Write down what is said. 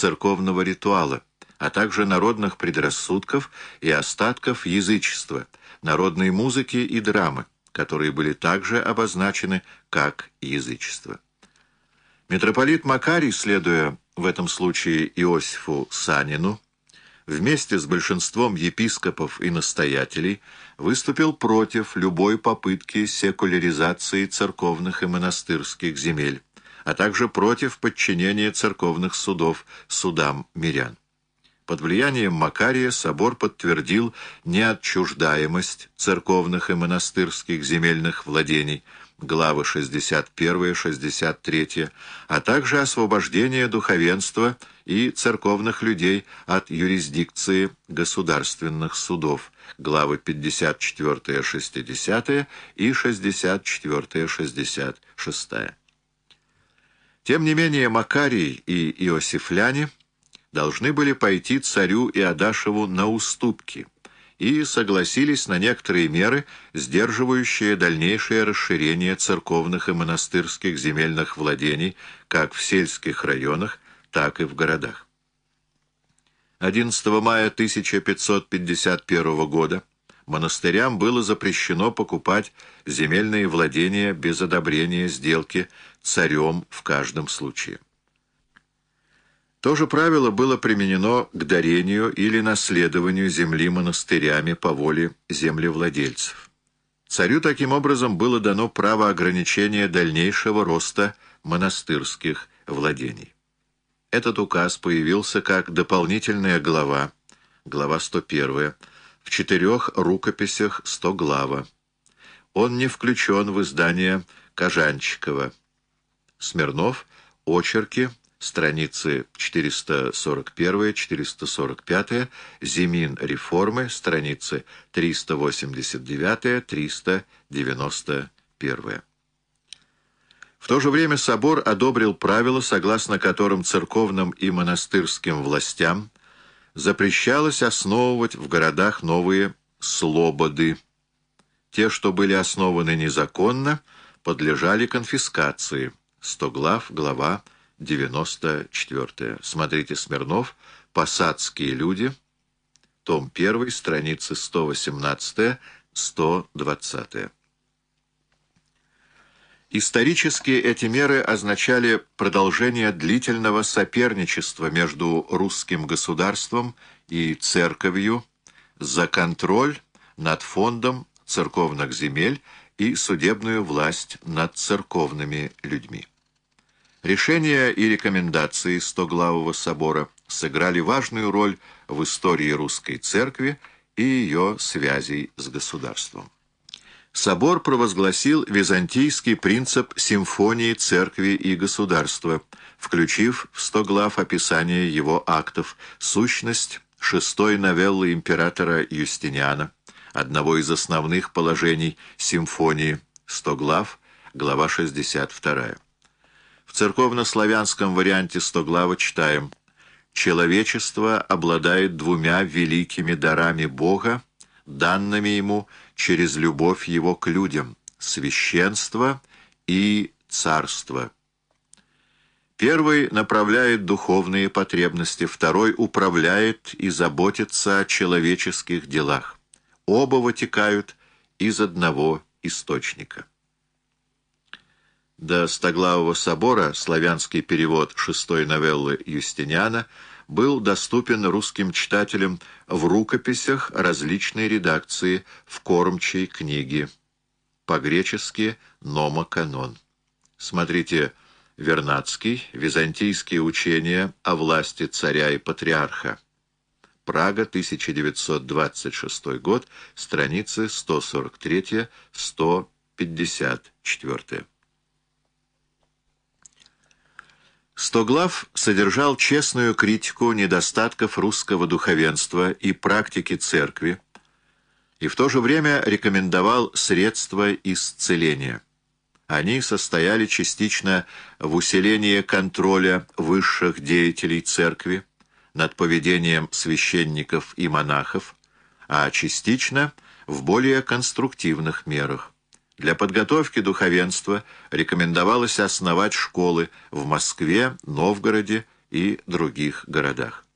церковного ритуала, а также народных предрассудков и остатков язычества, народной музыки и драмы, которые были также обозначены как язычество. Митрополит Макарий, следуя в этом случае Иосифу Санину, вместе с большинством епископов и настоятелей выступил против любой попытки секуляризации церковных и монастырских земель, а также против подчинения церковных судов судам мирян. Под влиянием Макария собор подтвердил неотчуждаемость церковных и монастырских земельных владений, главы 61-63, а также освобождение духовенства и церковных людей от юрисдикции государственных судов, главы 54-60 и 64-66. Тем не менее Макарий и Иосифляне должны были пойти царю Иодашеву на уступки и согласились на некоторые меры, сдерживающие дальнейшее расширение церковных и монастырских земельных владений как в сельских районах, так и в городах. 11 мая 1551 года монастырям было запрещено покупать земельные владения без одобрения сделки царем в каждом случае. То же правило было применено к дарению или наследованию земли монастырями по воле землевладельцев. Царю таким образом было дано право ограничения дальнейшего роста монастырских владений. Этот указ появился как дополнительная глава, глава 101, в четырех рукописях 100 глава. Он не включен в издание Кожанчикова. Смирнов, очерки, страницы 441-445, Зимин реформы, страницы 389-391. В то же время собор одобрил правила, согласно которым церковным и монастырским властям запрещалось основывать в городах новые слободы. Те, что были основаны незаконно, подлежали конфискации. 100 глав, глава 94. Смотрите Смирнов, «Посадские люди», том 1, страницы 118-120. Исторически эти меры означали продолжение длительного соперничества между русским государством и церковью за контроль над фондом церковных земель и судебную власть над церковными людьми. Решения и рекомендации Стоглавого собора сыграли важную роль в истории русской церкви и ее связей с государством. Собор провозгласил византийский принцип симфонии церкви и государства, включив в сто глав описание его актов, сущность шестой новеллы императора Юстиниана, одного из основных положений симфонии, сто глав, глава 62. В церковно-славянском варианте стоглава читаем «Человечество обладает двумя великими дарами Бога, данными ему через любовь его к людям, священство и царство». Первый направляет духовные потребности, второй управляет и заботится о человеческих делах. Оба вытекают из одного источника. До Стоглавого собора славянский перевод шестой новеллы Юстиниана был доступен русским читателям в рукописях различной редакции в кормчей книге. По-гречески «Нома канон». Смотрите Вернадский «Византийские учения о власти царя и патриарха». Прага, 1926 год, страницы 143-154. Стоглав содержал честную критику недостатков русского духовенства и практики церкви, и в то же время рекомендовал средства исцеления. Они состояли частично в усилении контроля высших деятелей церкви над поведением священников и монахов, а частично в более конструктивных мерах. Для подготовки духовенства рекомендовалось основать школы в Москве, Новгороде и других городах.